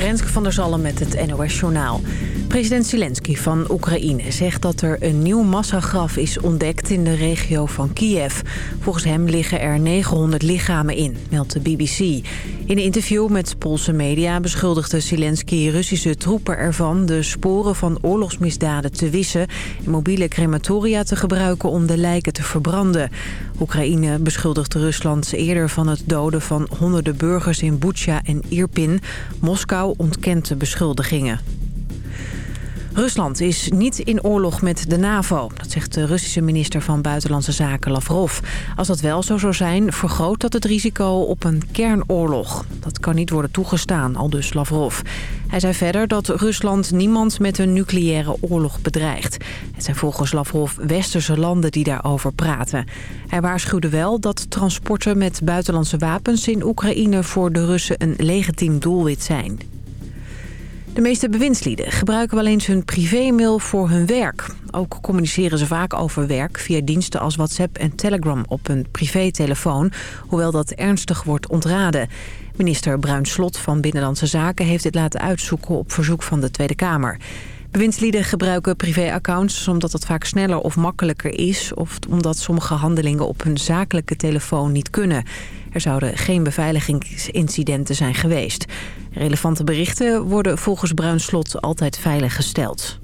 Renske van der Zalm met het NOS Journaal. President Zelensky van Oekraïne zegt dat er een nieuw massagraf is ontdekt in de regio van Kiev. Volgens hem liggen er 900 lichamen in, meldt de BBC. In een interview met Poolse media beschuldigde Zelensky Russische troepen ervan... de sporen van oorlogsmisdaden te wissen en mobiele crematoria te gebruiken om de lijken te verbranden. Oekraïne beschuldigt Rusland eerder van het doden van honderden burgers in Bucha en Irpin. Moskou ontkent de beschuldigingen. Rusland is niet in oorlog met de NAVO. Dat zegt de Russische minister van Buitenlandse Zaken Lavrov. Als dat wel zo zou zijn, vergroot dat het risico op een kernoorlog. Dat kan niet worden toegestaan, al dus Lavrov. Hij zei verder dat Rusland niemand met een nucleaire oorlog bedreigt. Het zijn volgens Lavrov westerse landen die daarover praten. Hij waarschuwde wel dat transporten met buitenlandse wapens in Oekraïne voor de Russen een legitiem doelwit zijn. De meeste bewindslieden gebruiken wel eens hun privémail voor hun werk. Ook communiceren ze vaak over werk via diensten als WhatsApp en Telegram op hun privételefoon, hoewel dat ernstig wordt ontraden. Minister Bruin Slot van Binnenlandse Zaken heeft dit laten uitzoeken op verzoek van de Tweede Kamer. Bewindslieden gebruiken privéaccounts omdat het vaak sneller of makkelijker is... of omdat sommige handelingen op hun zakelijke telefoon niet kunnen. Er zouden geen beveiligingsincidenten zijn geweest. Relevante berichten worden volgens Bruinslot altijd veilig gesteld.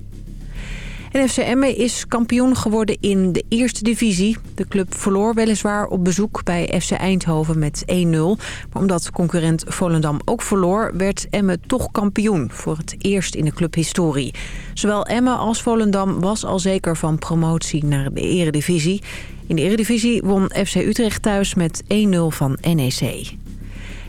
En FC Emmen is kampioen geworden in de eerste divisie. De club verloor weliswaar op bezoek bij FC Eindhoven met 1-0. Maar omdat concurrent Volendam ook verloor... werd Emmen toch kampioen voor het eerst in de clubhistorie. Zowel Emmen als Volendam was al zeker van promotie naar de eredivisie. In de eredivisie won FC Utrecht thuis met 1-0 van NEC.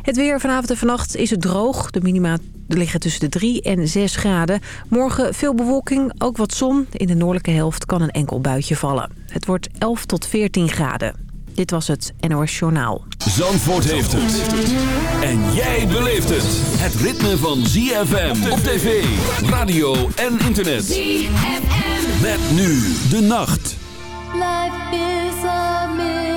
Het weer vanavond en vannacht is het droog. De minima liggen tussen de 3 en 6 graden. Morgen veel bewolking, ook wat zon. In de noordelijke helft kan een enkel buitje vallen. Het wordt 11 tot 14 graden. Dit was het NOS Journaal. Zandvoort heeft het. En jij beleeft het. Het ritme van ZFM op tv, radio en internet. ZFM. Met nu de nacht. Life is a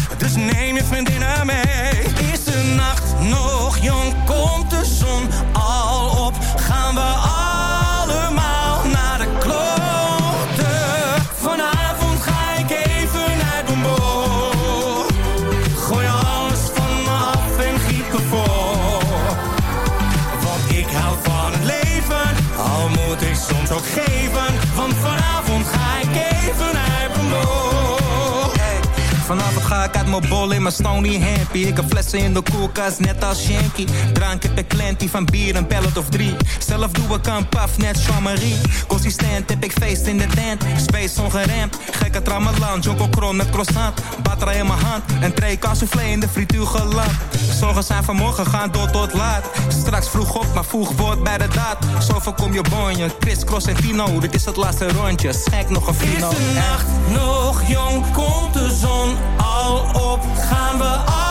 Dus neem je vriendinnen mee. Is de nacht nog jong? Komt de zon al op? Gaan we allemaal naar de klote? Vanavond ga ik even mijn bol. Gooi alles van me af en giet me. Want ik hou van het leven, al moet ik soms ook geven. Want vanavond ga ik even mijn bol. Hey, ik uit mijn bol in mijn stony happy. Ik heb flessen in de koelkast, net als Shanky. Drank heb ik klantie van bier, een pellet of drie. Zelf doe ik een paf, net Jean-Marie. Consistent heb ik feest in de tent. Space ongeremd, gekke tramalan. Jonko kron met croissant. Batra in mijn hand, een tray soufflé in de frituur geland. Zorgen zijn vanmorgen gaan door tot laat. Straks vroeg op, maar vroeg wordt bij de daad. Zo voorkom je bonje, Chris, Cross en Tino. Dit is het laatste rondje, schenk nog een Is fino. de nacht nog jong? Komt de zon al op? Gaan we allemaal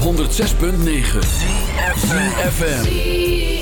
Op 106.9 FM.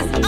was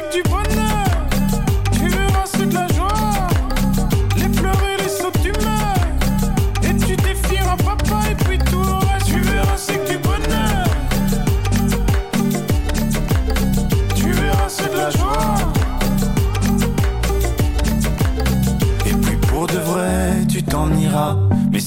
musique du bonheur.